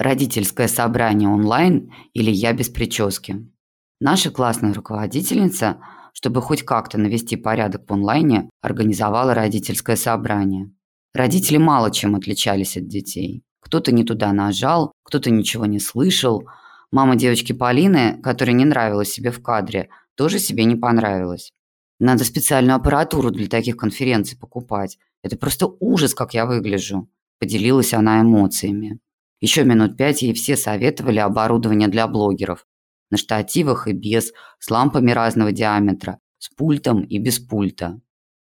Родительское собрание онлайн или я без прически. Наша классная руководительница, чтобы хоть как-то навести порядок в онлайне, организовала родительское собрание. Родители мало чем отличались от детей. Кто-то не туда нажал, кто-то ничего не слышал. Мама девочки Полины, которая не нравилась себе в кадре, тоже себе не понравилась. Надо специальную аппаратуру для таких конференций покупать. Это просто ужас, как я выгляжу. Поделилась она эмоциями. Еще минут пять ей все советовали оборудование для блогеров. На штативах и без, с лампами разного диаметра, с пультом и без пульта.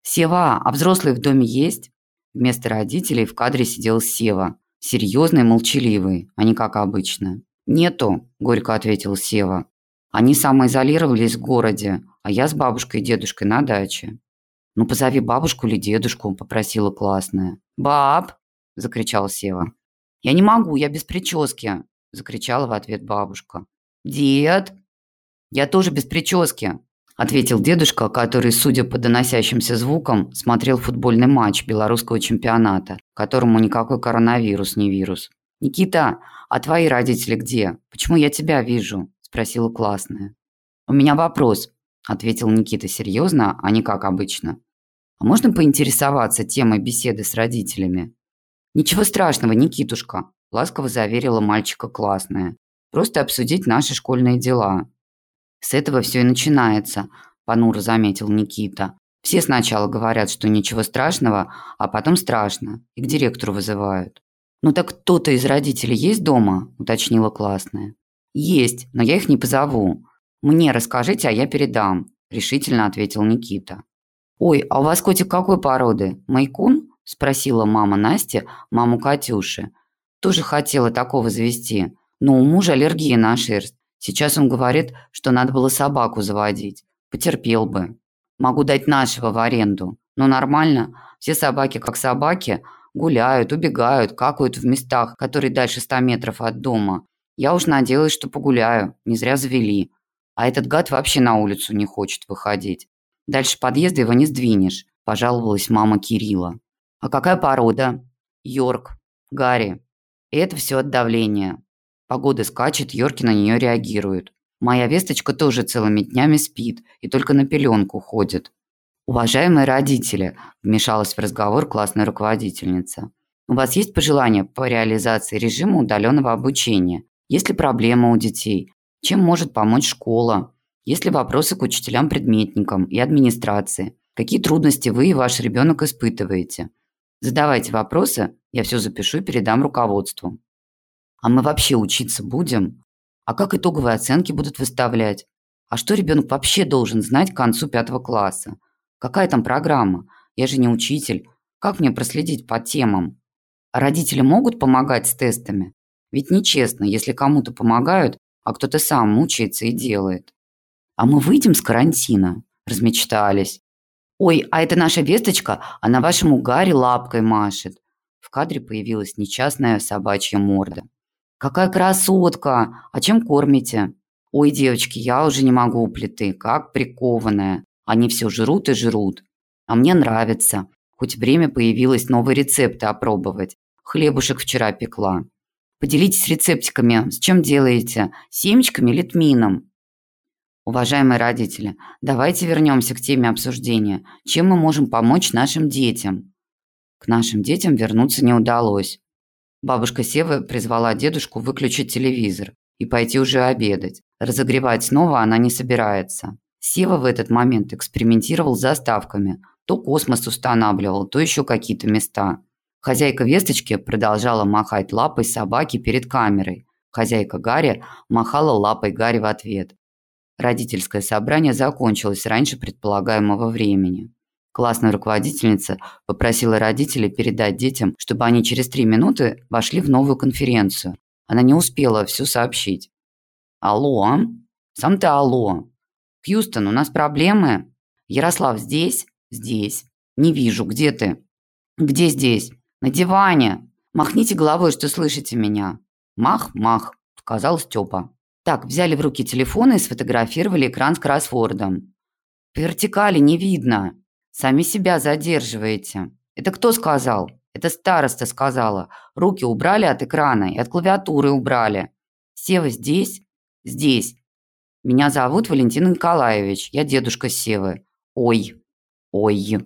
«Сева, а взрослые в доме есть?» Вместо родителей в кадре сидел Сева. Серьезный, молчаливый, а не как обычно. «Нету», – горько ответил Сева. «Они самоизолировались в городе, а я с бабушкой и дедушкой на даче». «Ну, позови бабушку или дедушку», – попросила классная. «Баб!» – закричал Сева. «Я не могу, я без прически», – закричала в ответ бабушка. «Дед!» «Я тоже без прически», – ответил дедушка, который, судя по доносящимся звукам, смотрел футбольный матч белорусского чемпионата, которому никакой коронавирус не вирус. «Никита, а твои родители где? Почему я тебя вижу?» – спросила классная. «У меня вопрос», – ответил Никита серьезно, а не как обычно. «А можно поинтересоваться темой беседы с родителями?» «Ничего страшного, Никитушка», – ласково заверила мальчика классная. «Просто обсудить наши школьные дела». «С этого все и начинается», – понуро заметил Никита. «Все сначала говорят, что ничего страшного, а потом страшно, и к директору вызывают». «Ну так кто-то из родителей есть дома?» – уточнила классная. «Есть, но я их не позову. Мне расскажите, а я передам», – решительно ответил Никита. «Ой, а у вас котик какой породы? Майкун?» Спросила мама Насти, маму Катюши. Тоже хотела такого завести, но у мужа аллергия на шерсть. Сейчас он говорит, что надо было собаку заводить. Потерпел бы. Могу дать нашего в аренду. Но нормально. Все собаки как собаки. Гуляют, убегают, какают в местах, которые дальше ста метров от дома. Я уж надеялась, что погуляю. Не зря завели. А этот гад вообще на улицу не хочет выходить. Дальше подъезда его не сдвинешь, пожаловалась мама Кирилла. А какая порода? Йорк. Гарри. И это все от давления. Погода скачет, Йорки на нее реагируют. Моя весточка тоже целыми днями спит и только на пеленку ходит. Уважаемые родители, вмешалась в разговор классная руководительница. У вас есть пожелания по реализации режима удаленного обучения? Есть ли проблемы у детей? Чем может помочь школа? Есть ли вопросы к учителям-предметникам и администрации? Какие трудности вы и ваш ребенок испытываете? Задавайте вопросы, я все запишу и передам руководству. А мы вообще учиться будем? А как итоговые оценки будут выставлять? А что ребенок вообще должен знать к концу пятого класса? Какая там программа? Я же не учитель. Как мне проследить по темам? А родители могут помогать с тестами? Ведь нечестно, если кому-то помогают, а кто-то сам мучается и делает. А мы выйдем с карантина? Размечтались. «Ой, а это наша весточка, она вашему Гарри лапкой машет». В кадре появилась несчастная собачья морда. «Какая красотка! А чем кормите?» «Ой, девочки, я уже не могу у плиты, как прикованная. Они все жрут и жрут. А мне нравится. Хоть время появилось новые рецепты опробовать. Хлебушек вчера пекла. Поделитесь рецептиками. С чем делаете? Семечками или тмином?» Уважаемые родители, давайте вернемся к теме обсуждения. Чем мы можем помочь нашим детям? К нашим детям вернуться не удалось. Бабушка Сева призвала дедушку выключить телевизор и пойти уже обедать. Разогревать снова она не собирается. Сева в этот момент экспериментировал с заставками. То космос устанавливал, то еще какие-то места. Хозяйка весточки продолжала махать лапой собаки перед камерой. Хозяйка Гарри махала лапой Гарри в ответ. Родительское собрание закончилось раньше предполагаемого времени. Классная руководительница попросила родителей передать детям, чтобы они через три минуты вошли в новую конференцию. Она не успела все сообщить. «Алло? Сам ты алло. Хьюстон, у нас проблемы? Ярослав здесь? Здесь. Не вижу. Где ты? Где здесь? На диване. Махните головой, что слышите меня. Мах, мах, сказал Степа. Так, взяли в руки телефоны и сфотографировали экран с кроссвордом. Вертикали не видно. Сами себя задерживаете. Это кто сказал? Это староста сказала. Руки убрали от экрана и от клавиатуры убрали. Сева здесь? Здесь. Меня зовут Валентин Николаевич. Я дедушка Севы. Ой. Ой.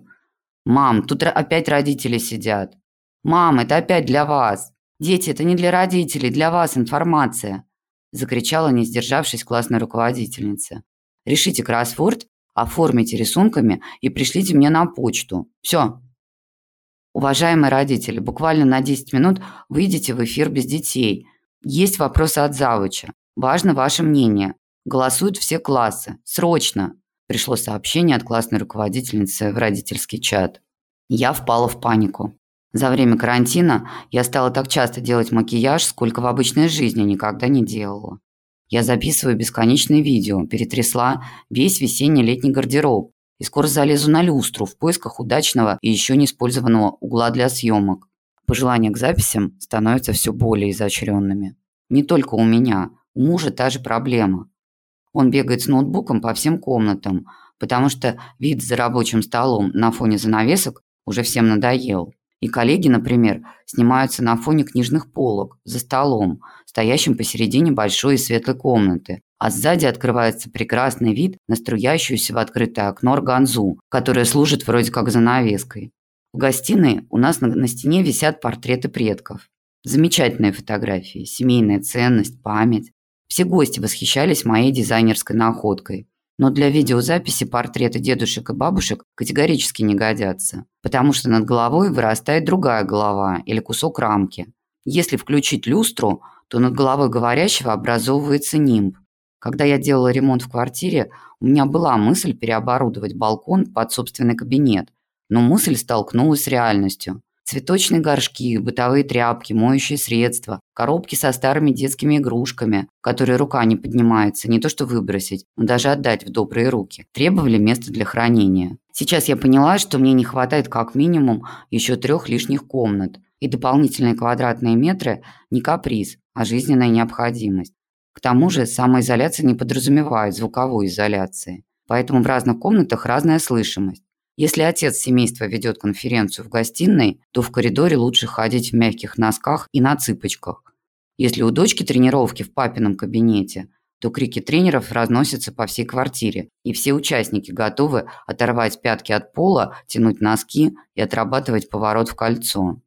Мам, тут опять родители сидят. Мам, это опять для вас. Дети, это не для родителей, для вас информация. Закричала, не сдержавшись, классная руководительница. Решите кроссворд, оформите рисунками и пришлите мне на почту. Все, Уважаемые родители, буквально на 10 минут выйдете в эфир без детей. Есть вопросы от завуча. Важно ваше мнение. Голосуют все классы. Срочно. Пришло сообщение от классной руководительницы в родительский чат. Я впала в панику. За время карантина я стала так часто делать макияж, сколько в обычной жизни никогда не делала. Я записываю бесконечные видео, перетрясла весь весенний-летний гардероб, и скоро залезу на люстру в поисках удачного и еще не использованного угла для съемок. Пожелания к записям становятся все более изощренными. Не только у меня, у мужа та же проблема. Он бегает с ноутбуком по всем комнатам, потому что вид за рабочим столом на фоне занавесок уже всем надоел. И коллеги, например, снимаются на фоне книжных полок за столом, стоящим посередине большой и светлой комнаты, а сзади открывается прекрасный вид на струящуюся в открытое окно органзу, которая служит вроде как занавеской. В гостиной у нас на, на стене висят портреты предков. Замечательные фотографии, семейная ценность, память. Все гости восхищались моей дизайнерской находкой. Но для видеозаписи портреты дедушек и бабушек категорически не годятся, потому что над головой вырастает другая голова или кусок рамки. Если включить люстру, то над головой говорящего образовывается нимб, когда я делала ремонт в квартире, у меня была мысль переоборудовать балкон под собственный кабинет, но мысль столкнулась с реальностью. Цветочные горшки, бытовые тряпки, моющие средства, коробки со старыми детскими игрушками, которые рука не поднимается, не то что выбросить, но даже отдать в добрые руки, требовали места для хранения. Сейчас я поняла, что мне не хватает как минимум еще трех лишних комнат, и дополнительные квадратные метры не каприз, а жизненная необходимость. К тому же самоизоляция не подразумевает звуковой изоляции, поэтому в разных комнатах разная слышимость. Если отец семейства ведет конференцию в гостиной, то в коридоре лучше ходить в мягких носках и на цыпочках. Если у дочки тренировки в папином кабинете, то крики тренеров разносятся по всей квартире, и все участники готовы оторвать пятки от пола, тянуть носки и отрабатывать поворот в кольцо.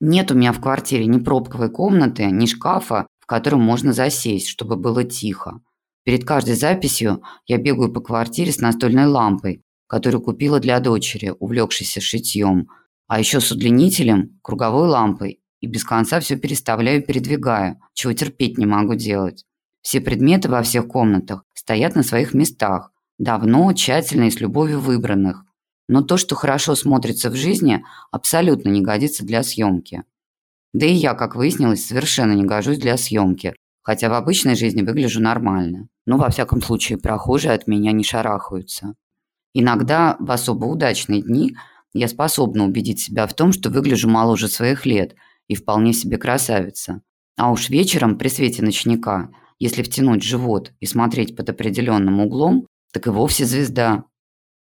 Нет у меня в квартире ни пробковой комнаты, ни шкафа, в котором можно засесть, чтобы было тихо. Перед каждой записью я бегаю по квартире с настольной лампой, которую купила для дочери, увлекшейся шитьем, а еще с удлинителем, круговой лампой, и без конца все переставляю и передвигаю, чего терпеть не могу делать. Все предметы во всех комнатах стоят на своих местах, давно, тщательно и с любовью выбранных. Но то, что хорошо смотрится в жизни, абсолютно не годится для съемки. Да и я, как выяснилось, совершенно не гожусь для съемки, хотя в обычной жизни выгляжу нормально. Но, во всяком случае, прохожие от меня не шарахаются. Иногда, в особо удачные дни, я способна убедить себя в том, что выгляжу моложе своих лет и вполне себе красавица. А уж вечером при свете ночника, если втянуть живот и смотреть под определенным углом, так и вовсе звезда.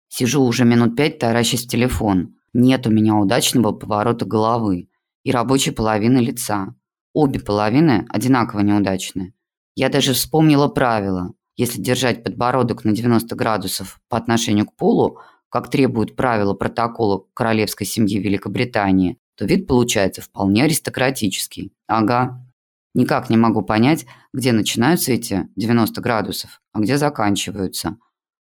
Сижу уже минут пять, таращась в телефон. Нет у меня удачного поворота головы и рабочей половины лица. Обе половины одинаково неудачны. Я даже вспомнила правило. Если держать подбородок на 90 градусов по отношению к полу, как требуют правила протокола королевской семьи Великобритании, то вид получается вполне аристократический. Ага. Никак не могу понять, где начинаются эти 90 градусов, а где заканчиваются.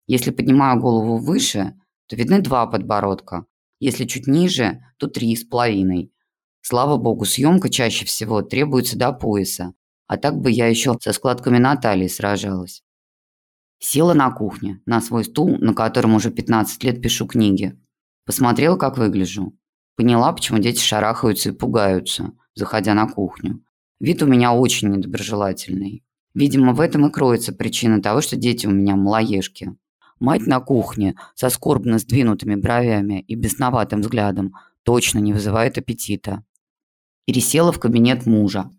Если поднимаю голову выше, то видны два подбородка. Если чуть ниже, то три с половиной. Слава богу, съемка чаще всего требуется до пояса, а так бы я еще со складками на талии сражалась. Села на кухне, на свой стул, на котором уже 15 лет пишу книги. Посмотрела, как выгляжу. Поняла, почему дети шарахаются и пугаются, заходя на кухню. Вид у меня очень недоброжелательный. Видимо, в этом и кроется причина того, что дети у меня малоежки. Мать на кухне, со скорбно сдвинутыми бровями и бесноватым взглядом, точно не вызывает аппетита пересела в кабинет мужа.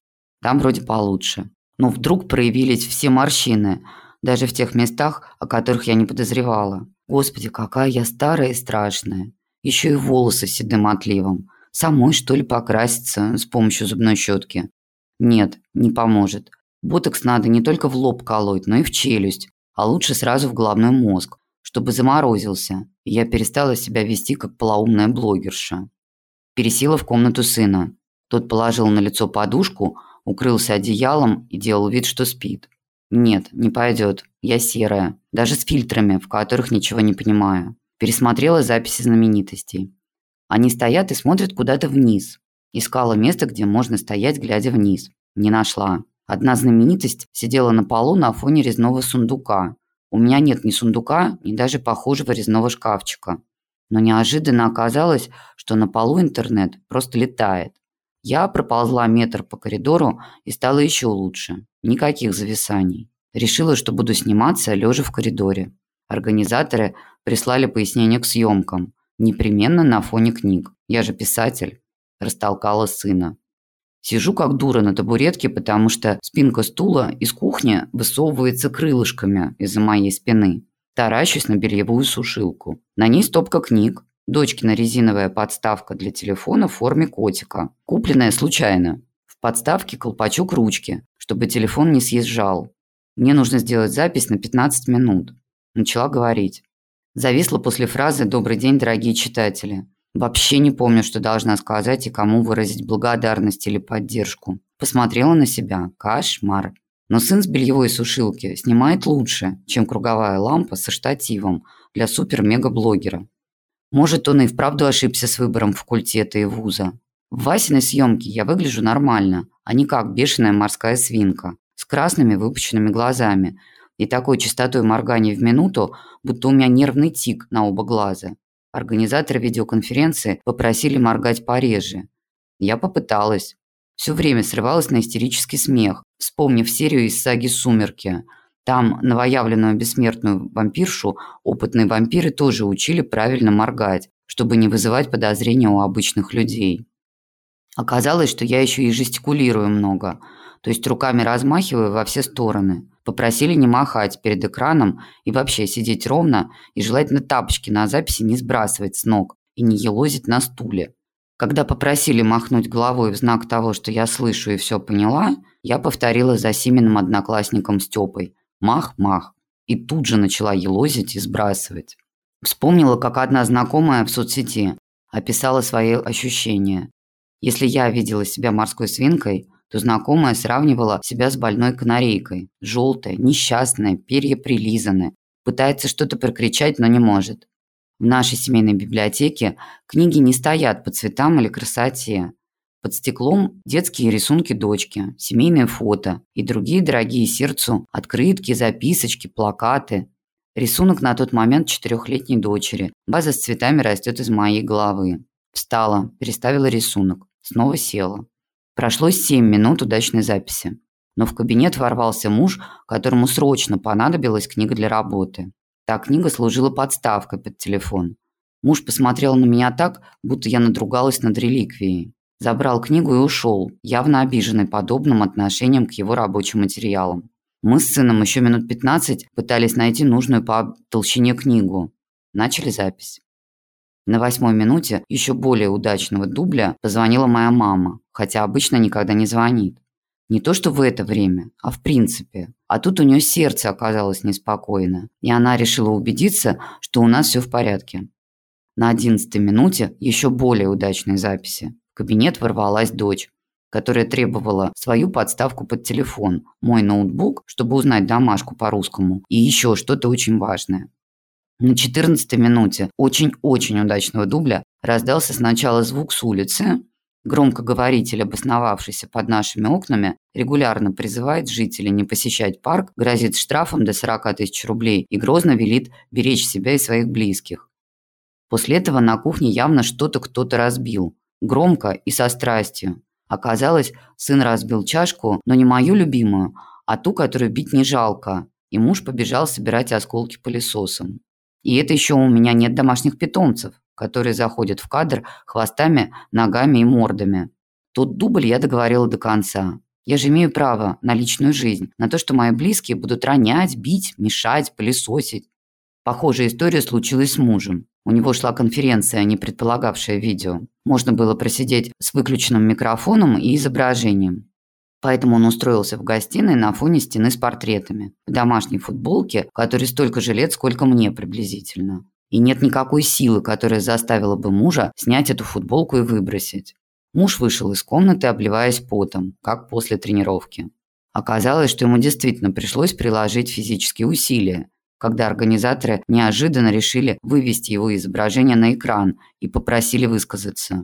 Там вроде получше. Но вдруг проявились все морщины, даже в тех местах, о которых я не подозревала. Господи, какая я старая и страшная. Еще и волосы седым отливом. Самой, что ли, покраситься с помощью зубной щетки? Нет, не поможет. Ботокс надо не только в лоб колоть, но и в челюсть, а лучше сразу в головной мозг, чтобы заморозился, и я перестала себя вести как полоумная блогерша. Пересела в комнату сына. Тот положил на лицо подушку, укрылся одеялом и делал вид, что спит. Нет, не пойдет. Я серая, даже с фильтрами, в которых ничего не понимаю. Пересмотрела записи знаменитостей. Они стоят и смотрят куда-то вниз. Искала место, где можно стоять, глядя вниз. Не нашла. Одна знаменитость сидела на полу на фоне резного сундука. У меня нет ни сундука, ни даже похожего резного шкафчика. Но неожиданно оказалось, что на полу интернет просто летает. Я проползла метр по коридору и стало еще лучше. Никаких зависаний. Решила, что буду сниматься лежа в коридоре. Организаторы прислали пояснение к съемкам. Непременно на фоне книг. Я же писатель. Растолкала сына. Сижу как дура на табуретке, потому что спинка стула из кухни высовывается крылышками из-за моей спины. Таращусь на бельевую сушилку. На ней стопка книг. Дочкина резиновая подставка для телефона в форме котика. Купленная случайно. В подставке колпачок ручки, чтобы телефон не съезжал. Мне нужно сделать запись на 15 минут. Начала говорить. Зависла после фразы «Добрый день, дорогие читатели». Вообще не помню, что должна сказать и кому выразить благодарность или поддержку. Посмотрела на себя. Кошмар. Но сын с бельевой сушилки снимает лучше, чем круговая лампа со штативом для супер-мега-блогера. Может, он и вправду ошибся с выбором факультета и вуза. В Васиной съемке я выгляжу нормально, а не как бешеная морская свинка, с красными выпученными глазами, и такой частотой моргания в минуту, будто у меня нервный тик на оба глаза. Организаторы видеоконференции попросили моргать пореже. Я попыталась. Все время срывалась на истерический смех, вспомнив серию из саги «Сумерки». Там новоявленную бессмертную вампиршу опытные вампиры тоже учили правильно моргать, чтобы не вызывать подозрения у обычных людей. Оказалось, что я еще и жестикулирую много, то есть руками размахиваю во все стороны – Попросили не махать перед экраном и вообще сидеть ровно и желательно тапочки на записи не сбрасывать с ног и не елозить на стуле. Когда попросили махнуть головой в знак того, что я слышу и все поняла, я повторила за Симиным одноклассником Степой «Мах-мах» и тут же начала елозить и сбрасывать. Вспомнила, как одна знакомая в соцсети описала свои ощущения. Если я видела себя морской свинкой, то знакомая сравнивала себя с больной канарейкой. Желтая, несчастная, перья прилизаны. Пытается что-то прокричать, но не может. В нашей семейной библиотеке книги не стоят по цветам или красоте. Под стеклом детские рисунки дочки, семейные фото и другие дорогие сердцу открытки, записочки, плакаты. Рисунок на тот момент четырехлетней дочери. База с цветами растет из моей головы. Встала, переставила рисунок. Снова села. Прошло 7 минут удачной записи. Но в кабинет ворвался муж, которому срочно понадобилась книга для работы. Та книга служила подставкой под телефон. Муж посмотрел на меня так, будто я надругалась над реликвией. Забрал книгу и ушел, явно обиженный подобным отношением к его рабочим материалам. Мы с сыном еще минут 15 пытались найти нужную по толщине книгу. Начали запись. На восьмой минуте еще более удачного дубля позвонила моя мама, хотя обычно никогда не звонит. Не то что в это время, а в принципе. А тут у нее сердце оказалось неспокойно, и она решила убедиться, что у нас все в порядке. На одиннадцатой минуте еще более удачной записи. В кабинет ворвалась дочь, которая требовала свою подставку под телефон, мой ноутбук, чтобы узнать домашку по-русскому, и еще что-то очень важное. На 14 минуте очень-очень удачного дубля раздался сначала звук с улицы. Громкоговоритель, обосновавшийся под нашими окнами, регулярно призывает жителей не посещать парк, грозит штрафом до 40 тысяч рублей и грозно велит беречь себя и своих близких. После этого на кухне явно что-то кто-то разбил. Громко и со страстью. Оказалось, сын разбил чашку, но не мою любимую, а ту, которую бить не жалко. И муж побежал собирать осколки пылесосом. И это еще у меня нет домашних питомцев, которые заходят в кадр хвостами, ногами и мордами. Тот дубль я договорила до конца. Я же имею право на личную жизнь, на то, что мои близкие будут ронять, бить, мешать, пылесосить. Похожая история случилась с мужем. У него шла конференция, не предполагавшая видео. Можно было просидеть с выключенным микрофоном и изображением. Поэтому он устроился в гостиной на фоне стены с портретами, в домашней футболке, которой столько же лет, сколько мне приблизительно. И нет никакой силы, которая заставила бы мужа снять эту футболку и выбросить. Муж вышел из комнаты, обливаясь потом, как после тренировки. Оказалось, что ему действительно пришлось приложить физические усилия, когда организаторы неожиданно решили вывести его изображение на экран и попросили высказаться.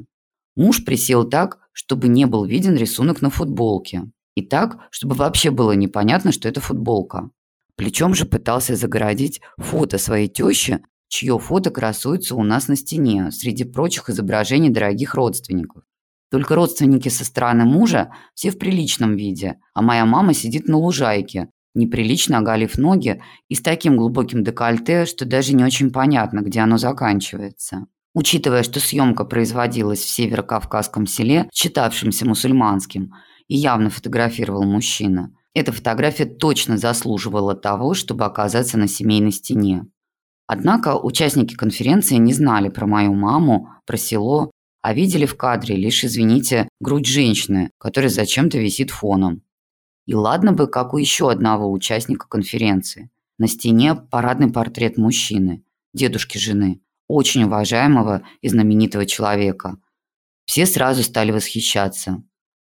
Муж присел так, чтобы не был виден рисунок на футболке. И так, чтобы вообще было непонятно, что это футболка. Плечом же пытался загородить фото своей тещи, чье фото красуется у нас на стене, среди прочих изображений дорогих родственников. Только родственники со стороны мужа все в приличном виде, а моя мама сидит на лужайке, неприлично оголив ноги и с таким глубоким декольте, что даже не очень понятно, где оно заканчивается. Учитывая, что съемка производилась в северокавказском селе, считавшемся мусульманским, и явно фотографировал мужчина, эта фотография точно заслуживала того, чтобы оказаться на семейной стене. Однако участники конференции не знали про мою маму, про село, а видели в кадре лишь, извините, грудь женщины, которая зачем-то висит фоном. И ладно бы, как у еще одного участника конференции. На стене парадный портрет мужчины, дедушки жены очень уважаемого и знаменитого человека. Все сразу стали восхищаться.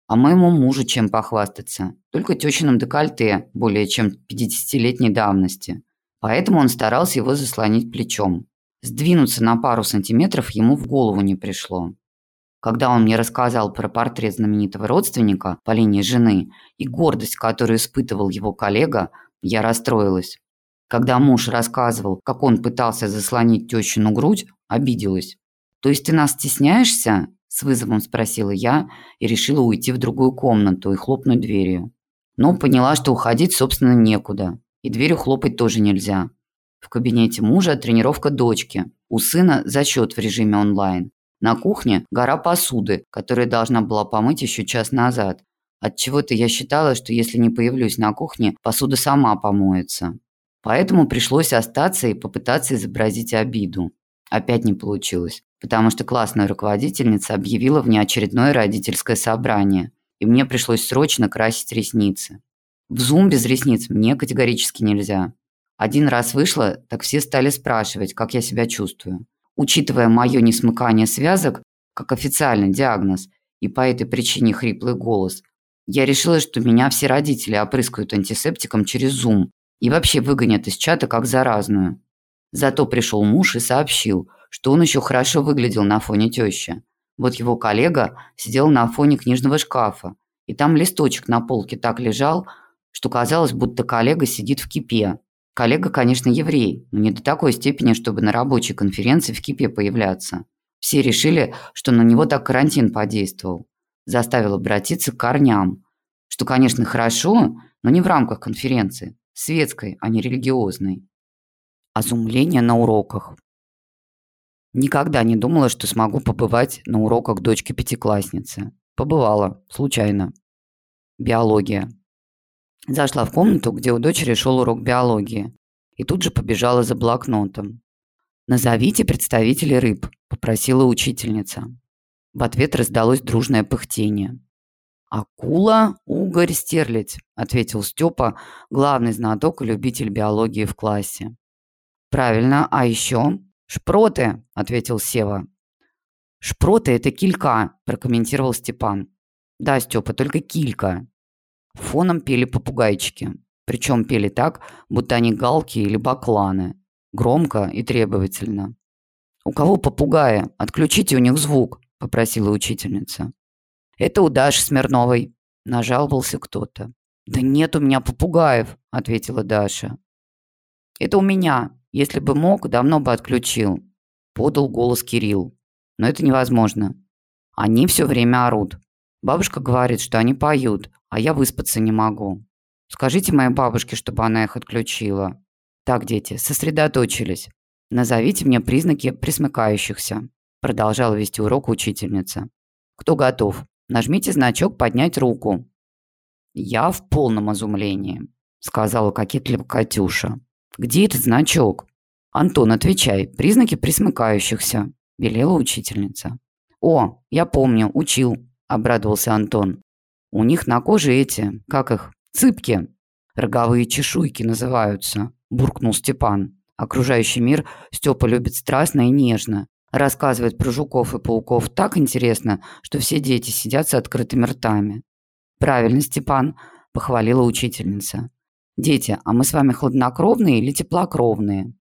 А моему мужу чем похвастаться? Только тещиным декольте более чем 50-летней давности. Поэтому он старался его заслонить плечом. Сдвинуться на пару сантиметров ему в голову не пришло. Когда он мне рассказал про портрет знаменитого родственника по линии жены и гордость, которую испытывал его коллега, я расстроилась. Когда муж рассказывал, как он пытался заслонить тещину грудь, обиделась. «То есть ты нас стесняешься?» – с вызовом спросила я и решила уйти в другую комнату и хлопнуть дверью. Но поняла, что уходить, собственно, некуда. И дверью хлопать тоже нельзя. В кабинете мужа тренировка дочки. У сына зачет в режиме онлайн. На кухне гора посуды, которую должна была помыть еще час назад. От чего то я считала, что если не появлюсь на кухне, посуда сама помоется. Поэтому пришлось остаться и попытаться изобразить обиду. Опять не получилось, потому что классная руководительница объявила внеочередное родительское собрание, и мне пришлось срочно красить ресницы. В зум без ресниц мне категорически нельзя. Один раз вышло, так все стали спрашивать, как я себя чувствую. Учитывая мое несмыкание связок, как официальный диагноз, и по этой причине хриплый голос, я решила, что меня все родители опрыскают антисептиком через Zoom и вообще выгонят из чата как заразную. Зато пришел муж и сообщил, что он еще хорошо выглядел на фоне тещи. Вот его коллега сидел на фоне книжного шкафа, и там листочек на полке так лежал, что казалось, будто коллега сидит в кипе. Коллега, конечно, еврей, но не до такой степени, чтобы на рабочей конференции в кипе появляться. Все решили, что на него так карантин подействовал. Заставил обратиться к корням. Что, конечно, хорошо, но не в рамках конференции светской, а не религиозной. Озумление на уроках. Никогда не думала, что смогу побывать на уроках дочки пятиклассницы. Побывала, случайно. Биология. Зашла в комнату, где у дочери шел урок биологии, и тут же побежала за блокнотом. «Назовите представителей рыб», – попросила учительница. В ответ раздалось дружное пыхтение. «Акула, угорь, стерлядь», – ответил Степа, главный знаток и любитель биологии в классе. «Правильно, а еще?» «Шпроты», – ответил Сева. «Шпроты – это килька», – прокомментировал Степан. «Да, Степа, только килька». Фоном пели попугайчики. Причем пели так, будто они галки или бакланы. Громко и требовательно. «У кого попугаи? Отключите у них звук», – попросила учительница. «Это у Даши Смирновой», – нажаловался кто-то. «Да нет у меня попугаев», – ответила Даша. «Это у меня. Если бы мог, давно бы отключил», – подал голос Кирилл. «Но это невозможно. Они все время орут. Бабушка говорит, что они поют, а я выспаться не могу. Скажите моей бабушке, чтобы она их отключила. Так, дети, сосредоточились. Назовите мне признаки присмыкающихся», – продолжала вести урок учительница. «Кто готов?» Нажмите значок «Поднять руку». «Я в полном изумлении», — сказала кокетливо Катюша. «Где этот значок?» «Антон, отвечай. Признаки присмыкающихся», – велела учительница. «О, я помню, учил», – обрадовался Антон. «У них на коже эти, как их, цыпки. Роговые чешуйки называются», – буркнул Степан. Окружающий мир Степа любит страстно и нежно. Рассказывает про жуков и пауков так интересно, что все дети сидят с открытыми ртами. «Правильно, Степан», – похвалила учительница. «Дети, а мы с вами хладнокровные или теплокровные?»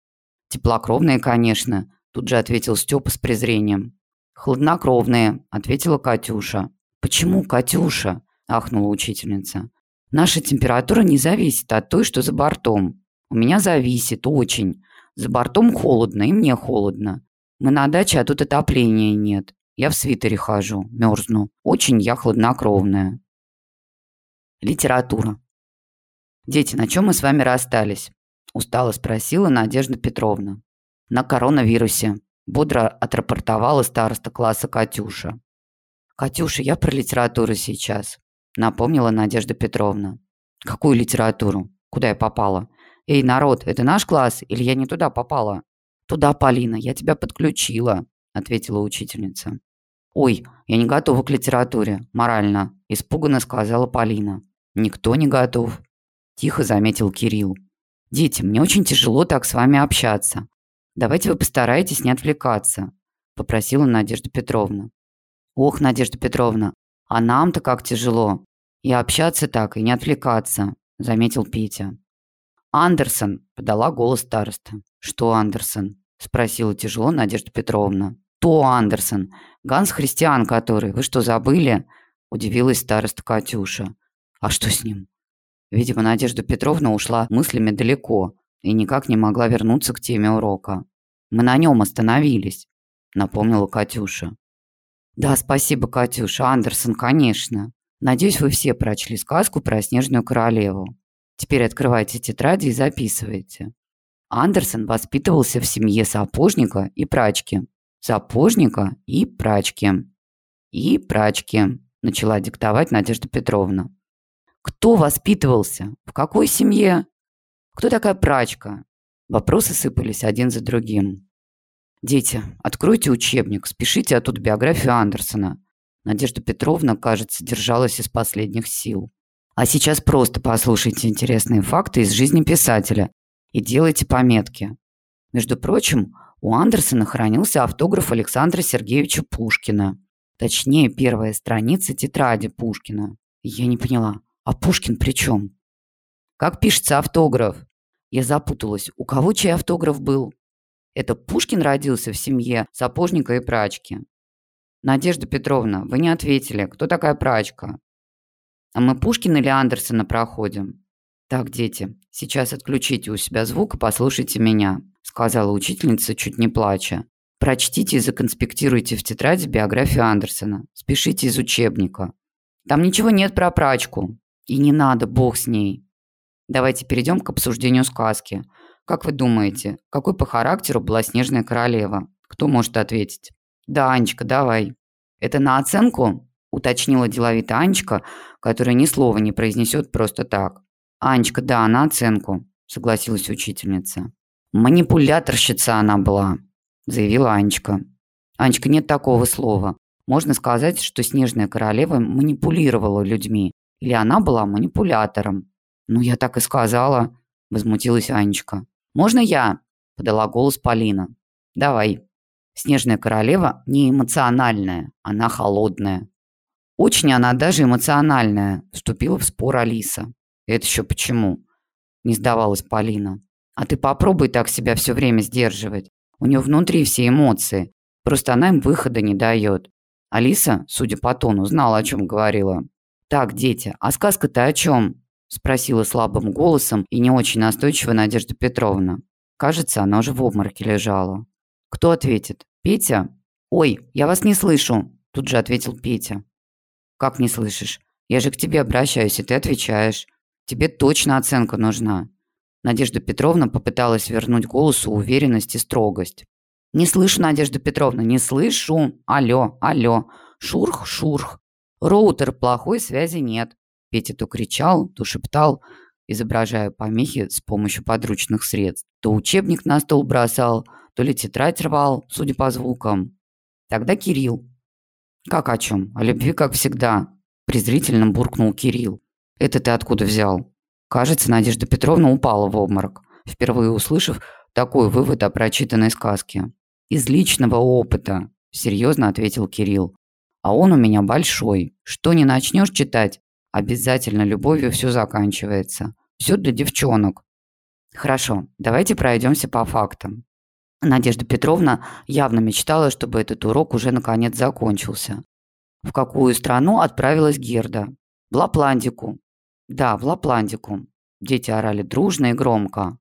«Теплокровные, конечно», – тут же ответил Степа с презрением. «Хладнокровные», – ответила Катюша. «Почему Катюша?» – ахнула учительница. «Наша температура не зависит от той, что за бортом. У меня зависит, очень. За бортом холодно, и мне холодно. Мы на даче, а тут отопления нет. Я в свитере хожу, мерзну. Очень я хладнокровная». Литература. «Дети, на чем мы с вами расстались?» – устало спросила Надежда Петровна. «На коронавирусе», – бодро отрапортовала староста класса Катюша. «Катюша, я про литературу сейчас», – напомнила Надежда Петровна. «Какую литературу? Куда я попала? Эй, народ, это наш класс или я не туда попала?» «Туда, Полина, я тебя подключила», – ответила учительница. «Ой, я не готова к литературе, морально», – испуганно сказала Полина. «Никто не готов», – тихо заметил Кирилл. «Дети, мне очень тяжело так с вами общаться. Давайте вы постараетесь не отвлекаться», – попросила Надежда Петровна. «Ох, Надежда Петровна, а нам-то как тяжело. И общаться так, и не отвлекаться», – заметил Петя. «Андерсон», – подала голос староста. «Что Андерсон?» – спросила тяжело Надежда Петровна. «То Андерсон. Ганс Христиан который. Вы что, забыли?» – удивилась староста Катюша. «А что с ним?» Видимо, Надежда Петровна ушла мыслями далеко и никак не могла вернуться к теме урока. «Мы на нем остановились», — напомнила Катюша. «Да, спасибо, Катюша. Андерсон, конечно. Надеюсь, вы все прочли сказку про Снежную королеву. Теперь открывайте тетради и записывайте». Андерсон воспитывался в семье сапожника и прачки. Сапожника и прачки. И прачки, начала диктовать Надежда Петровна. Кто воспитывался? В какой семье? Кто такая прачка? Вопросы сыпались один за другим. «Дети, откройте учебник, спешите оттуда биографию Андерсона». Надежда Петровна, кажется, держалась из последних сил. А сейчас просто послушайте интересные факты из жизни писателя и делайте пометки. Между прочим, у Андерсона хранился автограф Александра Сергеевича Пушкина. Точнее, первая страница тетради Пушкина. Я не поняла, а Пушкин при чем? Как пишется автограф? Я запуталась. У кого чей автограф был? Это Пушкин родился в семье сапожника и прачки. Надежда Петровна, вы не ответили. Кто такая прачка? А мы Пушкина или Андерсона проходим? Так, дети, сейчас отключите у себя звук и послушайте меня, сказала учительница, чуть не плача. Прочтите и законспектируйте в тетради биографию Андерсона. Спешите из учебника. Там ничего нет про прачку. И не надо, бог с ней. Давайте перейдем к обсуждению сказки. Как вы думаете, какой по характеру была Снежная Королева? Кто может ответить? Да, Анечка, давай. Это на оценку? Уточнила деловито Анечка, которая ни слова не произнесет просто так. Анечка, да, на оценку, согласилась учительница. Манипуляторщица она была, заявила Анечка. Анечка, нет такого слова. Можно сказать, что Снежная Королева манипулировала людьми, или она была манипулятором. «Ну, я так и сказала», – возмутилась Анечка. «Можно я?» – подала голос Полина. «Давай». Снежная королева не эмоциональная, она холодная. Очень она даже эмоциональная, вступила в спор Алиса. Это еще почему? Не сдавалась Полина. А ты попробуй так себя все время сдерживать. У нее внутри все эмоции. Просто она им выхода не дает. Алиса, судя по тону, знала, о чем говорила. «Так, дети, а сказка-то о чем?» – спросила слабым голосом и не очень настойчиво Надежда Петровна. Кажется, она уже в обмороке лежала. «Кто ответит? Петя?» «Ой, я вас не слышу», – тут же ответил Петя. «Как не слышишь? Я же к тебе обращаюсь, и ты отвечаешь. Тебе точно оценка нужна». Надежда Петровна попыталась вернуть голосу уверенность и строгость. «Не слышу, Надежда Петровна, не слышу. Алло, алло. Шурх, шурх. Роутер плохой, связи нет. Петя то кричал, то шептал изображая помехи с помощью подручных средств. То учебник на стол бросал, то ли тетрадь рвал, судя по звукам. Тогда Кирилл. «Как о чем? О любви, как всегда», – презрительно буркнул Кирилл. «Это ты откуда взял?» Кажется, Надежда Петровна упала в обморок, впервые услышав такой вывод о прочитанной сказке. «Из личного опыта», – серьезно ответил Кирилл. «А он у меня большой. Что не начнешь читать, обязательно любовью все заканчивается. Все для девчонок». «Хорошо, давайте пройдемся по фактам». Надежда Петровна явно мечтала, чтобы этот урок уже наконец закончился. В какую страну отправилась Герда? В Лапландику. Да, в Лапландику. Дети орали дружно и громко.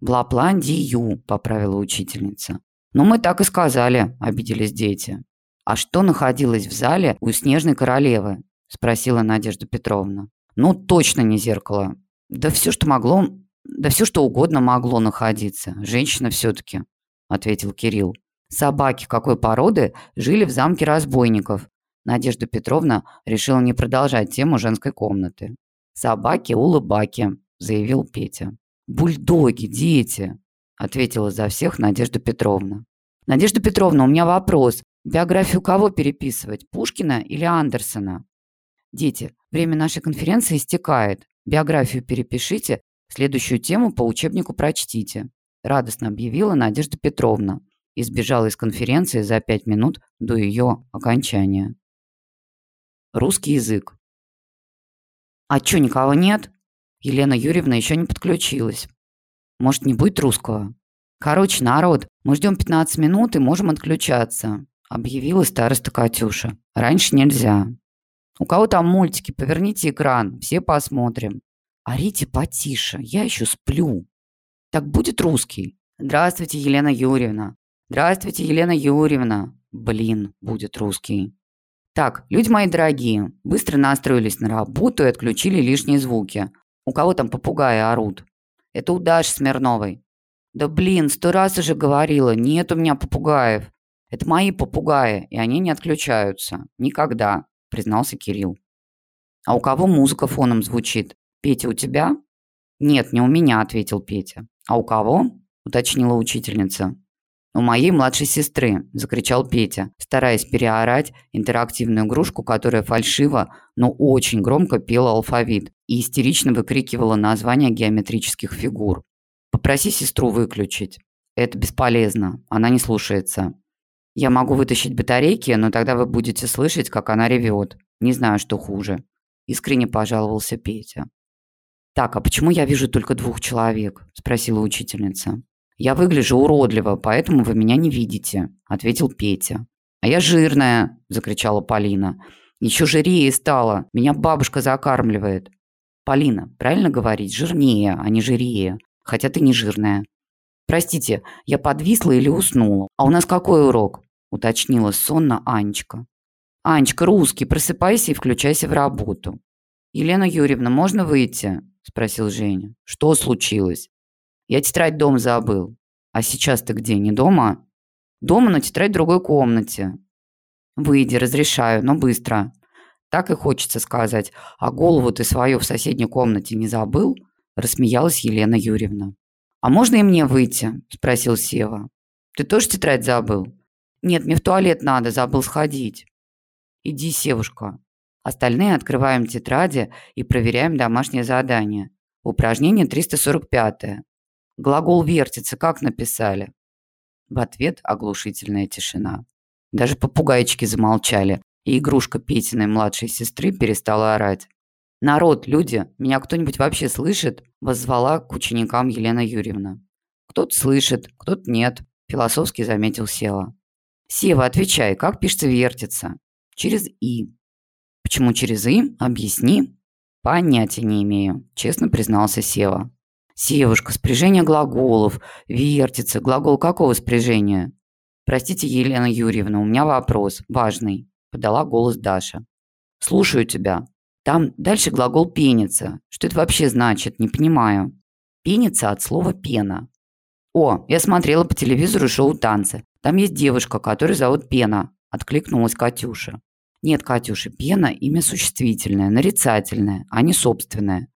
В Лапландию, поправила учительница. «Ну, мы так и сказали», – обиделись дети. «А что находилось в зале у Снежной Королевы?» – спросила Надежда Петровна. «Ну, точно не зеркало. Да все, что могло, да все, что угодно могло находиться. Женщина все-таки», – ответил Кирилл. «Собаки какой породы жили в замке разбойников?» Надежда Петровна решила не продолжать тему женской комнаты. «Собаки-улыбаки», – заявил Петя. «Бульдоги, дети», ответила за всех Надежда Петровна. Надежда Петровна, у меня вопрос. Биографию кого переписывать, Пушкина или Андерсона? Дети, время нашей конференции истекает. Биографию перепишите, следующую тему по учебнику прочтите. Радостно объявила Надежда Петровна и сбежала из конференции за пять минут до ее окончания. Русский язык. А чё, никого нет? Елена Юрьевна еще не подключилась. Может, не будет русского? Короче, народ, мы ждем 15 минут и можем отключаться, объявила староста Катюша. Раньше нельзя. У кого там мультики, поверните экран, все посмотрим. Орите потише, я еще сплю. Так будет русский? Здравствуйте, Елена Юрьевна. Здравствуйте, Елена Юрьевна. Блин, будет русский. Так, люди мои дорогие, быстро настроились на работу и отключили лишние звуки. У кого там попугаи орут? Это у Даши Смирновой. Да блин, сто раз уже говорила, нет у меня попугаев. Это мои попугаи, и они не отключаются. Никогда, признался Кирилл. А у кого музыка фоном звучит? Петя, у тебя? Нет, не у меня, ответил Петя. А у кого? уточнила учительница. «У моей младшей сестры!» – закричал Петя, стараясь переорать интерактивную игрушку, которая фальшиво, но очень громко пела алфавит и истерично выкрикивала названия геометрических фигур. «Попроси сестру выключить. Это бесполезно, она не слушается. Я могу вытащить батарейки, но тогда вы будете слышать, как она ревет. Не знаю, что хуже», – искренне пожаловался Петя. «Так, а почему я вижу только двух человек?» – спросила учительница. «Я выгляжу уродливо, поэтому вы меня не видите», – ответил Петя. «А я жирная», – закричала Полина. «Еще жирее стала. Меня бабушка закармливает». «Полина, правильно говорить? Жирнее, а не жирее. Хотя ты не жирная». «Простите, я подвисла или уснула? А у нас какой урок?» – уточнила сонно Анечка. «Анечка, русский, просыпайся и включайся в работу». «Елена Юрьевна, можно выйти?» – спросил Женя. «Что случилось?» Я тетрадь дома забыл. А сейчас ты где, не дома? Дома, но тетрадь в другой комнате. Выйди, разрешаю, но быстро. Так и хочется сказать. А голову ты свою в соседней комнате не забыл? Рассмеялась Елена Юрьевна. А можно и мне выйти? Спросил Сева. Ты тоже тетрадь забыл? Нет, мне в туалет надо, забыл сходить. Иди, Севушка. Остальные открываем тетради и проверяем домашнее задание. Упражнение 345. Глагол вертится, как написали? В ответ оглушительная тишина. Даже попугайчики замолчали, и игрушка Петиной младшей сестры перестала орать. «Народ, люди, меня кто-нибудь вообще слышит?» – воззвала к ученикам Елена Юрьевна. «Кто-то слышит, кто-то нет», – философски заметил Сева. «Сева, отвечай, как пишется вертится?» «Через «и». «Почему через «и»? Объясни». «Понятия не имею», – честно признался Сева. Севушка, спряжение глаголов, вертится. Глагол какого спряжения? Простите, Елена Юрьевна, у меня вопрос, важный, подала голос Даша. Слушаю тебя. Там дальше глагол пенится. Что это вообще значит? Не понимаю. Пенится от слова пена. О, я смотрела по телевизору шоу танцы. Там есть девушка, которую зовут Пена, откликнулась Катюша. Нет, Катюша, Пена – имя существительное, нарицательное, а не собственное.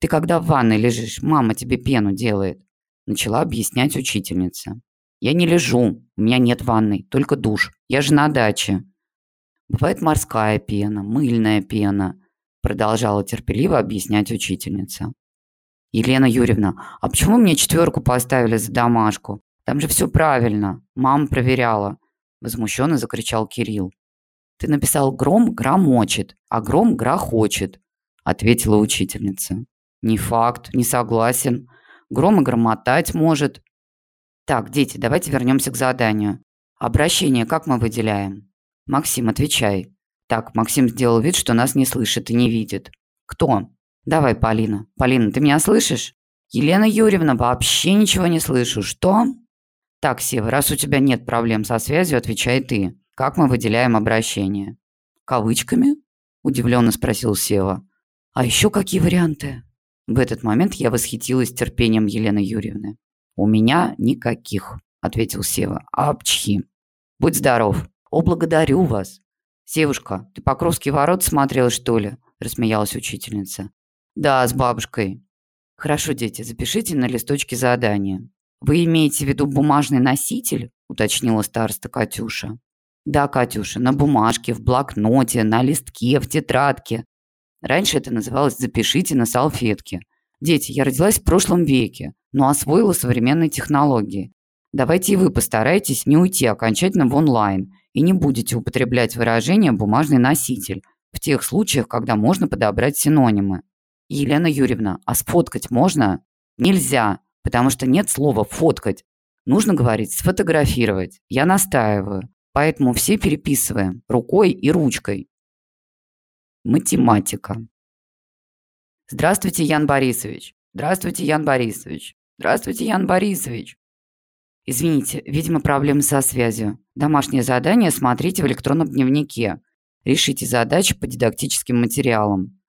Ты когда в ванной лежишь, мама тебе пену делает. Начала объяснять учительница. Я не лежу, у меня нет ванной, только душ. Я же на даче. Бывает морская пена, мыльная пена, продолжала терпеливо объяснять учительница. Елена Юрьевна, а почему мне четверку поставили за домашку? Там же все правильно. Мама проверяла. Возмущенно закричал Кирилл. Ты написал «гром громочет», а «гром грохочет», ответила учительница. Не факт, не согласен. Гром и громотать может. Так, дети, давайте вернемся к заданию. Обращение как мы выделяем? Максим, отвечай. Так, Максим сделал вид, что нас не слышит и не видит. Кто? Давай, Полина. Полина, ты меня слышишь? Елена Юрьевна, вообще ничего не слышу. Что? Так, Сева, раз у тебя нет проблем со связью, отвечай ты. Как мы выделяем обращение? Кавычками? Удивленно спросил Сева. А еще какие варианты? В этот момент я восхитилась терпением Елены Юрьевны. «У меня никаких», — ответил Сева. «А чьи?» «Будь здоров». «О, благодарю вас». «Севушка, ты Покровский ворот смотрела, что ли?» — рассмеялась учительница. «Да, с бабушкой». «Хорошо, дети, запишите на листочке задание». «Вы имеете в виду бумажный носитель?» — уточнила староста Катюша. «Да, Катюша, на бумажке, в блокноте, на листке, в тетрадке. Раньше это называлось «запишите на салфетке». Дети, я родилась в прошлом веке, но освоила современные технологии. Давайте и вы постарайтесь не уйти окончательно в онлайн и не будете употреблять выражение «бумажный носитель» в тех случаях, когда можно подобрать синонимы. Елена Юрьевна, а сфоткать можно? Нельзя, потому что нет слова «фоткать». Нужно говорить «сфотографировать». Я настаиваю. Поэтому все переписываем рукой и ручкой. Математика. Здравствуйте, Ян Борисович. Здравствуйте, Ян Борисович. Здравствуйте, Ян Борисович. Извините, видимо, проблемы со связью. Домашнее задание смотрите в электронном дневнике. Решите задачи по дидактическим материалам.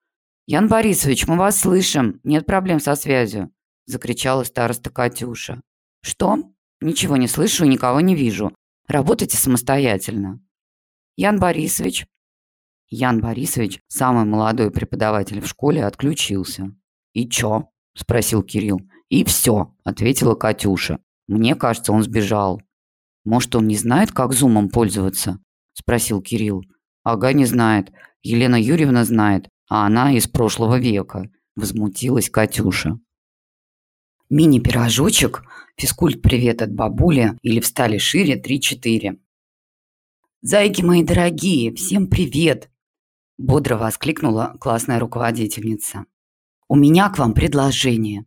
Ян Борисович, мы вас слышим. Нет проблем со связью, закричала староста Катюша. Что? Ничего не слышу и никого не вижу. Работайте самостоятельно. Ян Борисович, Ян Борисович, самый молодой преподаватель в школе, отключился. «И чё?» – спросил Кирилл. «И всё», – ответила Катюша. «Мне кажется, он сбежал». «Может, он не знает, как зумом пользоваться?» – спросил Кирилл. «Ага, не знает. Елена Юрьевна знает, а она из прошлого века», – возмутилась Катюша. Мини-пирожочек, физкульт привет от бабули или встали шире 3-4. Зайки мои дорогие, всем привет! Бодро воскликнула классная руководительница. «У меня к вам предложение.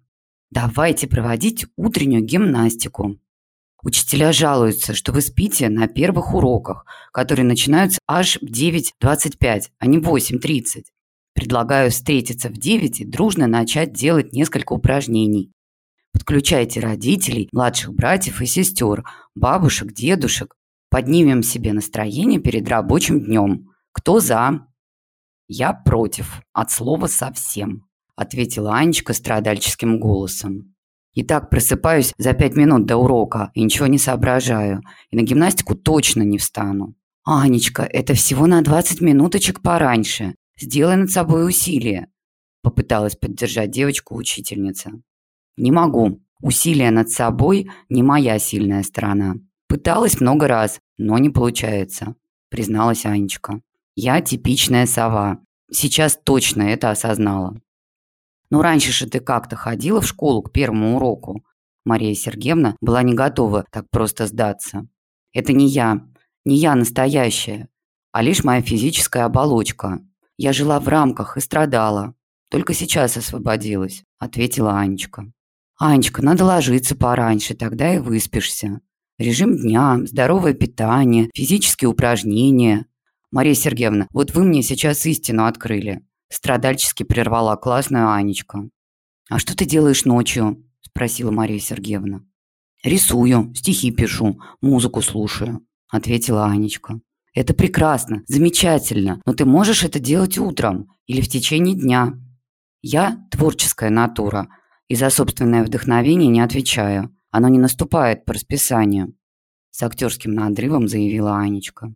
Давайте проводить утреннюю гимнастику. Учителя жалуются, что вы спите на первых уроках, которые начинаются аж в 9.25, а не в 8.30. Предлагаю встретиться в 9 и дружно начать делать несколько упражнений. Подключайте родителей, младших братьев и сестер, бабушек, дедушек. Поднимем себе настроение перед рабочим днем. Кто за? «Я против, от слова совсем», – ответила Анечка страдальческим голосом. «И так просыпаюсь за пять минут до урока и ничего не соображаю, и на гимнастику точно не встану». «Анечка, это всего на 20 минуточек пораньше. Сделай над собой усилие», – попыталась поддержать девочку учительница. «Не могу. Усилие над собой не моя сильная сторона. Пыталась много раз, но не получается», – призналась Анечка. Я типичная сова. Сейчас точно это осознала. Ну раньше же ты как-то ходила в школу к первому уроку. Мария Сергеевна была не готова так просто сдаться. Это не я, не я настоящая, а лишь моя физическая оболочка. Я жила в рамках и страдала. Только сейчас освободилась, ответила Анечка. Анечка, надо ложиться пораньше, тогда и выспишься. Режим дня, здоровое питание, физические упражнения, «Мария Сергеевна, вот вы мне сейчас истину открыли», страдальчески прервала классную Анечка. «А что ты делаешь ночью?» спросила Мария Сергеевна. «Рисую, стихи пишу, музыку слушаю», ответила Анечка. «Это прекрасно, замечательно, но ты можешь это делать утром или в течение дня. Я творческая натура и за собственное вдохновение не отвечаю. Оно не наступает по расписанию», с актерским надрывом заявила Анечка.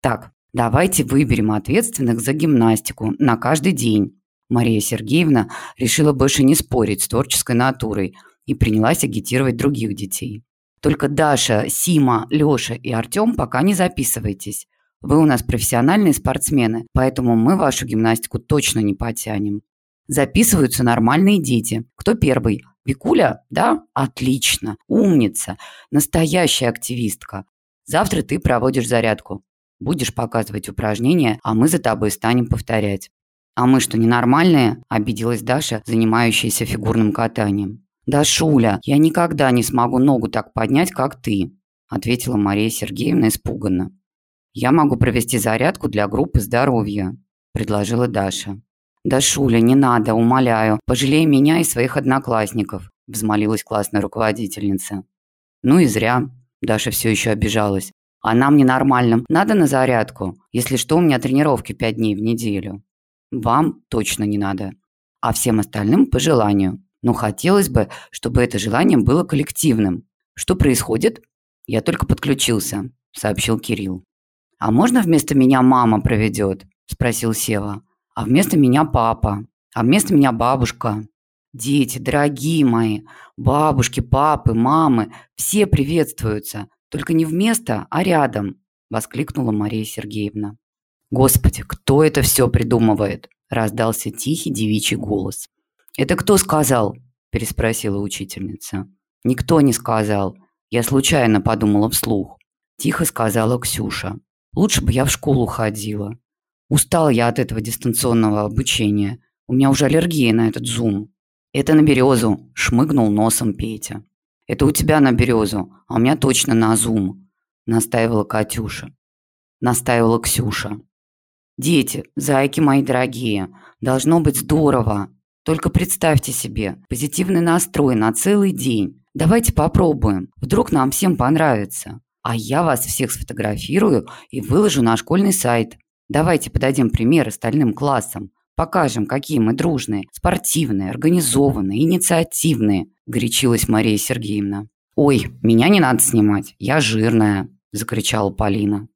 «Так, Давайте выберем ответственных за гимнастику на каждый день. Мария Сергеевна решила больше не спорить с творческой натурой и принялась агитировать других детей. Только Даша, Сима, Лёша и Артём пока не записывайтесь. Вы у нас профессиональные спортсмены, поэтому мы вашу гимнастику точно не потянем. Записываются нормальные дети. Кто первый? Викуля? Да? Отлично. Умница. Настоящая активистка. Завтра ты проводишь зарядку. Будешь показывать упражнения, а мы за тобой станем повторять. А мы что, ненормальные? Обиделась Даша, занимающаяся фигурным катанием. «Да, Шуля, я никогда не смогу ногу так поднять, как ты», ответила Мария Сергеевна испуганно. «Я могу провести зарядку для группы здоровья», предложила Даша. «Да, Шуля, не надо, умоляю. Пожалей меня и своих одноклассников», взмолилась классная руководительница. «Ну и зря». Даша все еще обижалась. «А нам ненормальным надо на зарядку. Если что, у меня тренировки пять дней в неделю». «Вам точно не надо. А всем остальным по желанию. Но хотелось бы, чтобы это желание было коллективным. Что происходит?» «Я только подключился», – сообщил Кирилл. «А можно вместо меня мама проведет?» – спросил Сева а вместо меня папа, а вместо меня бабушка. Дети, дорогие мои, бабушки, папы, мамы, все приветствуются, только не вместо, а рядом, воскликнула Мария Сергеевна. Господи, кто это все придумывает? раздался тихий девичий голос. Это кто сказал? переспросила учительница. Никто не сказал. Я случайно подумала вслух. Тихо сказала Ксюша. Лучше бы я в школу ходила. Устал я от этого дистанционного обучения. У меня уже аллергия на этот зум. Это на березу, шмыгнул носом Петя. Это у тебя на березу, а у меня точно на зум, настаивала Катюша. Настаивала Ксюша. Дети, зайки мои дорогие, должно быть здорово. Только представьте себе, позитивный настрой на целый день. Давайте попробуем. Вдруг нам всем понравится. А я вас всех сфотографирую и выложу на школьный сайт. Давайте подадим пример остальным классам. Покажем, какие мы дружные, спортивные, организованные, инициативные», – горячилась Мария Сергеевна. «Ой, меня не надо снимать, я жирная», – закричала Полина.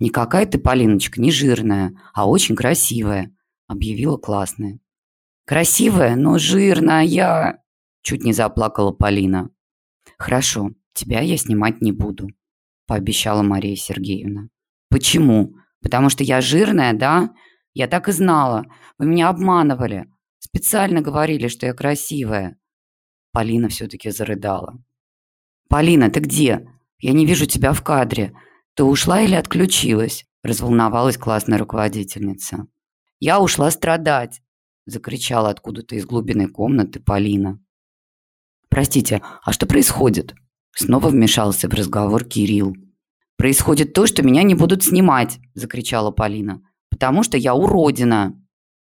«Никакая ты, Полиночка, не жирная, а очень красивая», – объявила классная. «Красивая, но жирная!» – чуть не заплакала Полина. «Хорошо, тебя я снимать не буду», – пообещала Мария Сергеевна. «Почему?» Потому что я жирная, да? Я так и знала. Вы меня обманывали. Специально говорили, что я красивая. Полина все-таки зарыдала. «Полина, ты где? Я не вижу тебя в кадре. Ты ушла или отключилась?» Разволновалась классная руководительница. «Я ушла страдать!» Закричала откуда-то из глубины комнаты Полина. «Простите, а что происходит?» Снова вмешался в разговор Кирилл. «Происходит то, что меня не будут снимать!» – закричала Полина. «Потому что я уродина!»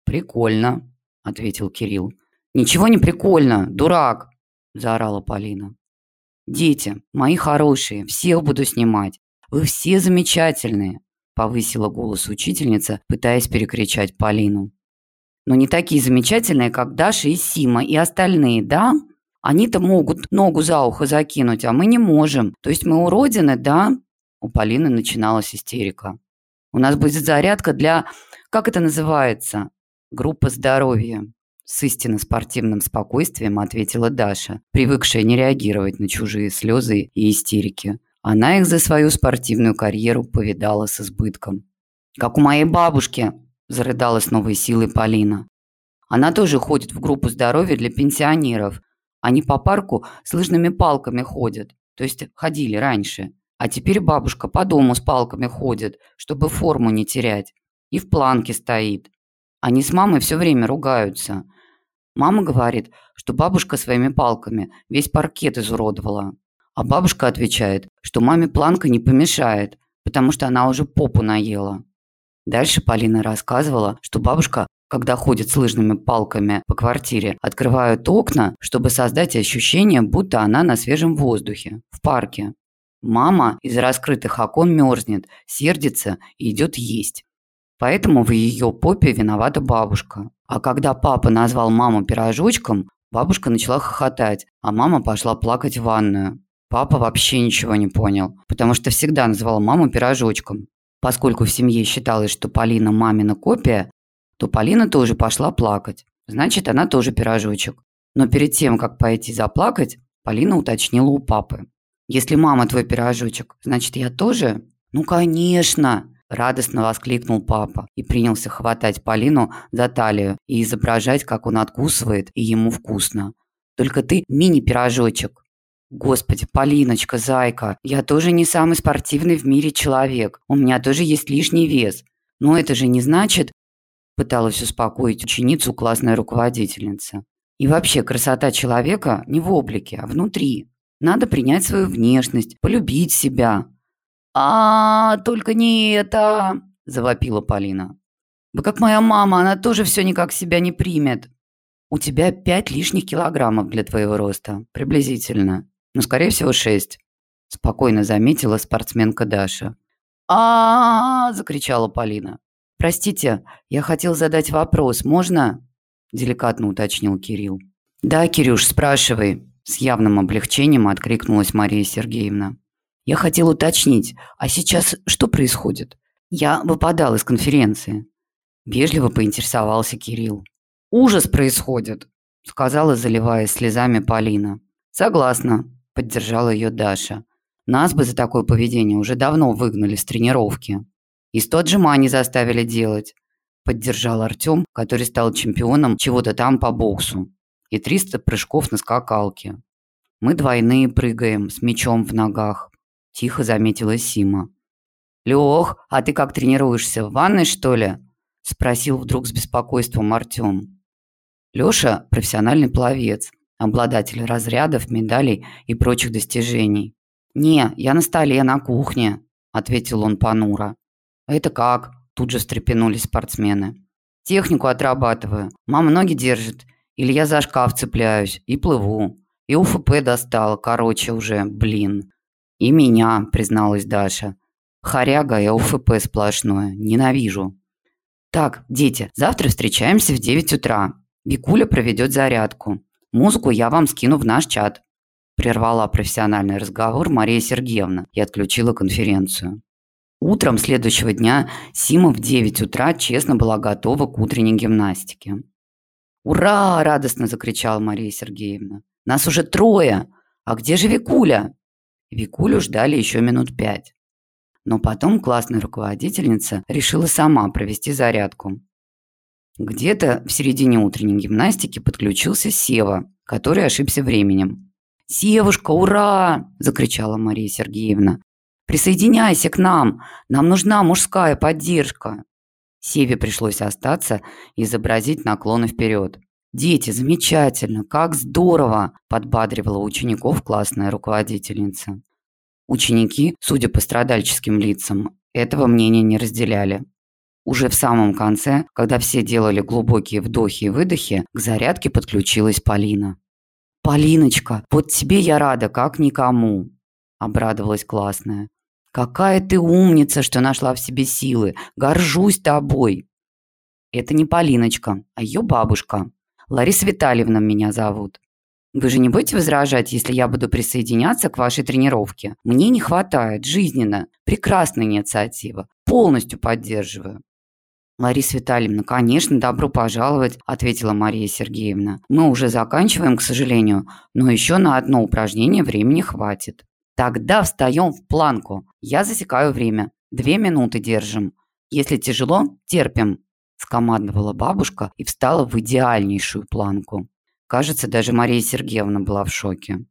«Прикольно!» – ответил Кирилл. «Ничего не прикольно, дурак!» – заорала Полина. «Дети, мои хорошие, всех буду снимать. Вы все замечательные!» – повысила голос учительница, пытаясь перекричать Полину. «Но не такие замечательные, как Даша и Сима и остальные, да? Они-то могут ногу за ухо закинуть, а мы не можем. То есть мы уродины, да?» У Полины начиналась истерика. «У нас будет зарядка для... Как это называется?» «Группа здоровья». С истинно спортивным спокойствием ответила Даша, привыкшая не реагировать на чужие слезы и истерики. Она их за свою спортивную карьеру повидала с избытком. «Как у моей бабушки!» – зарыдала с новой силой Полина. «Она тоже ходит в группу здоровья для пенсионеров. Они по парку с лыжными палками ходят, то есть ходили раньше. А теперь бабушка по дому с палками ходит, чтобы форму не терять. И в планке стоит. Они с мамой все время ругаются. Мама говорит, что бабушка своими палками весь паркет изуродовала. А бабушка отвечает, что маме планка не помешает, потому что она уже попу наела. Дальше Полина рассказывала, что бабушка, когда ходит с лыжными палками по квартире, открывает окна, чтобы создать ощущение, будто она на свежем воздухе, в парке. Мама из раскрытых окон мерзнет, сердится и идет есть. Поэтому в ее попе виновата бабушка. А когда папа назвал маму пирожочком, бабушка начала хохотать, а мама пошла плакать в ванную. Папа вообще ничего не понял, потому что всегда называл маму пирожочком. Поскольку в семье считалось, что Полина мамина копия, то Полина тоже пошла плакать. Значит, она тоже пирожочек. Но перед тем, как пойти заплакать, Полина уточнила у папы. «Если мама твой пирожочек, значит, я тоже?» «Ну, конечно!» – радостно воскликнул папа и принялся хватать Полину за талию и изображать, как он откусывает, и ему вкусно. «Только ты мини-пирожочек!» Господи, Полиночка, зайка, я тоже не самый спортивный в мире человек. У меня тоже есть лишний вес. Но это же не значит, пыталась успокоить ученицу классная руководительница. И вообще, красота человека не в облике, а внутри. Надо принять свою внешность, полюбить себя. А, только не это, завопила Полина. Вы как моя мама, она тоже все никак себя не примет. У тебя пять лишних килограммов для твоего роста, приблизительно. Ну, скорее всего, шесть. Спокойно заметила спортсменка Даша. а, -а, -а закричала Полина. «Простите, я хотел задать вопрос, можно?» – деликатно уточнил Кирилл. «Да, Кирюш, спрашивай», – с явным облегчением откликнулась Мария Сергеевна. «Я хотел уточнить, а сейчас что происходит? Я выпадал из конференции». Вежливо поинтересовался Кирилл. «Ужас происходит», – сказала, заливаясь слезами Полина. «Согласна», – поддержала ее Даша. «Нас бы за такое поведение уже давно выгнали с тренировки». И сто отжиманий заставили делать. Поддержал Артем, который стал чемпионом чего-то там по боксу. И 300 прыжков на скакалке. Мы двойные прыгаем, с мячом в ногах. Тихо заметила Сима. «Лёх, а ты как тренируешься, в ванной, что ли?» Спросил вдруг с беспокойством Артем. Лёша – профессиональный пловец, обладатель разрядов, медалей и прочих достижений. «Не, я на столе, на кухне», – ответил он понуро. «Это как?» – тут же встрепенулись спортсмены. «Технику отрабатываю. Мама ноги держит. Или я за шкаф цепляюсь и плыву. И УФП достала, короче уже, блин». «И меня», – призналась Даша. «Хоряга и УФП сплошное. Ненавижу». «Так, дети, завтра встречаемся в 9 утра. Викуля проведет зарядку. Музыку я вам скину в наш чат». Прервала профессиональный разговор Мария Сергеевна и отключила конференцию. Утром следующего дня Сима в 9 утра честно была готова к утренней гимнастике. «Ура!» – радостно закричала Мария Сергеевна. «Нас уже трое! А где же Викуля?» Викулю ждали еще минут пять. Но потом классная руководительница решила сама провести зарядку. Где-то в середине утренней гимнастики подключился Сева, который ошибся временем. «Севушка, ура!» – закричала Мария Сергеевна. Присоединяйся к нам, нам нужна мужская поддержка». Севе пришлось остаться и изобразить наклоны вперед. «Дети, замечательно! Как здорово!» – подбадривала учеников классная руководительница. Ученики, судя по страдальческим лицам, этого мнения не разделяли. Уже в самом конце, когда все делали глубокие вдохи и выдохи, к зарядке подключилась Полина. «Полиночка, вот тебе я рада, как никому!» – обрадовалась классная. Какая ты умница, что нашла в себе силы. Горжусь тобой. Это не Полиночка, а ее бабушка. Лариса Витальевна меня зовут. Вы же не будете возражать, если я буду присоединяться к вашей тренировке? Мне не хватает, жизненно. Прекрасная инициатива. Полностью поддерживаю. «Лариса Витальевна, конечно, добро пожаловать», – ответила Мария Сергеевна. «Мы уже заканчиваем, к сожалению, но еще на одно упражнение времени хватит». Тогда встаем в планку. Я засекаю время. Две минуты держим. Если тяжело, терпим. Скомандовала бабушка и встала в идеальнейшую планку. Кажется, даже Мария Сергеевна была в шоке.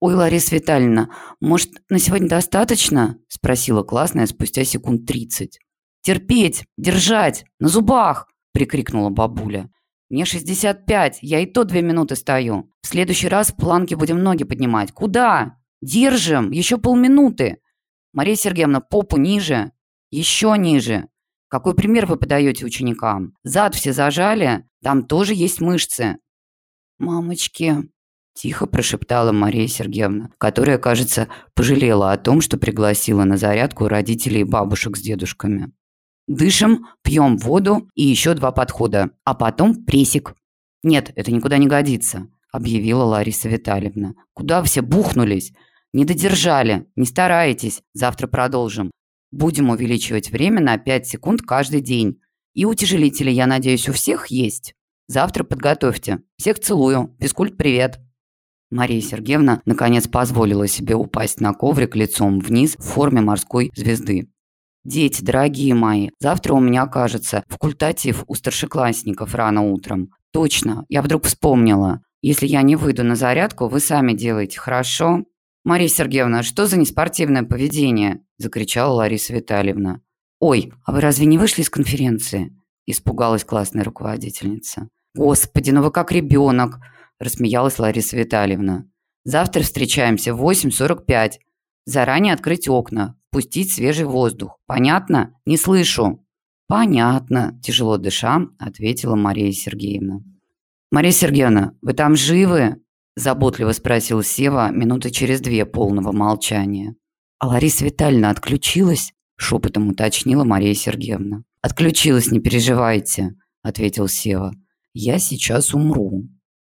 «Ой, Лариса Витальевна, может, на сегодня достаточно?» – спросила классная спустя секунд тридцать. «Терпеть, держать, на зубах!» – прикрикнула бабуля. «Мне 65, я и то две минуты стою. В следующий раз в планке будем ноги поднимать. Куда?» Держим, еще полминуты. Мария Сергеевна, попу ниже, еще ниже. Какой пример вы подаете ученикам? Зад все зажали, там тоже есть мышцы. Мамочки, тихо прошептала Мария Сергеевна, которая, кажется, пожалела о том, что пригласила на зарядку родителей и бабушек с дедушками. Дышим, пьем воду и еще два подхода, а потом прессик. Нет, это никуда не годится, объявила Лариса Витальевна. Куда все бухнулись? Не додержали, не старайтесь, завтра продолжим. Будем увеличивать время на 5 секунд каждый день. И утяжелители, я надеюсь, у всех есть? Завтра подготовьте. Всех целую. Физкульт, привет. Мария Сергеевна наконец позволила себе упасть на коврик лицом вниз в форме морской звезды. «Дети, дорогие мои, завтра у меня, кажется, факультатив у старшеклассников рано утром. Точно, я вдруг вспомнила. Если я не выйду на зарядку, вы сами делаете, хорошо?» «Мария Сергеевна, что за неспортивное поведение?» – закричала Лариса Витальевна. «Ой, а вы разве не вышли из конференции?» – испугалась классная руководительница. «Господи, ну вы как ребенок!» – рассмеялась Лариса Витальевна. «Завтра встречаемся в 8.45. Заранее открыть окна, пустить свежий воздух. Понятно? Не слышу». «Понятно», – тяжело дыша, ответила Мария Сергеевна. «Мария Сергеевна, вы там живы?» – заботливо спросил Сева минуты через две полного молчания. «А Лариса Витальевна отключилась?» – шепотом уточнила Мария Сергеевна. «Отключилась, не переживайте», – ответил Сева. «Я сейчас умру».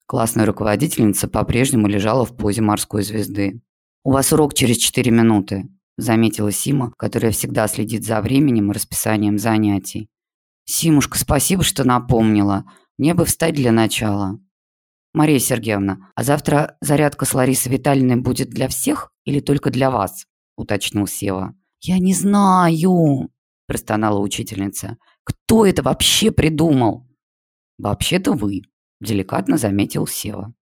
Классная руководительница по-прежнему лежала в позе морской звезды. «У вас урок через четыре минуты», – заметила Сима, которая всегда следит за временем и расписанием занятий. «Симушка, спасибо, что напомнила. Мне бы встать для начала». «Мария Сергеевна, а завтра зарядка с Ларисой Витальевной будет для всех или только для вас?» – уточнил Сева. «Я не знаю», – простонала учительница. «Кто это вообще придумал?» «Вообще-то вы», – деликатно заметил Сева.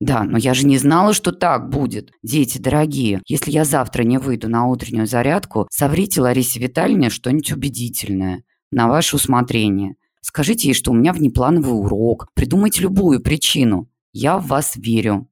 «Да, но я же не знала, что так будет. Дети дорогие, если я завтра не выйду на утреннюю зарядку, соврите Ларисе Витальевне что-нибудь убедительное. На ваше усмотрение. Скажите ей, что у меня внеплановый урок. Придумайте любую причину. Я в вас верю».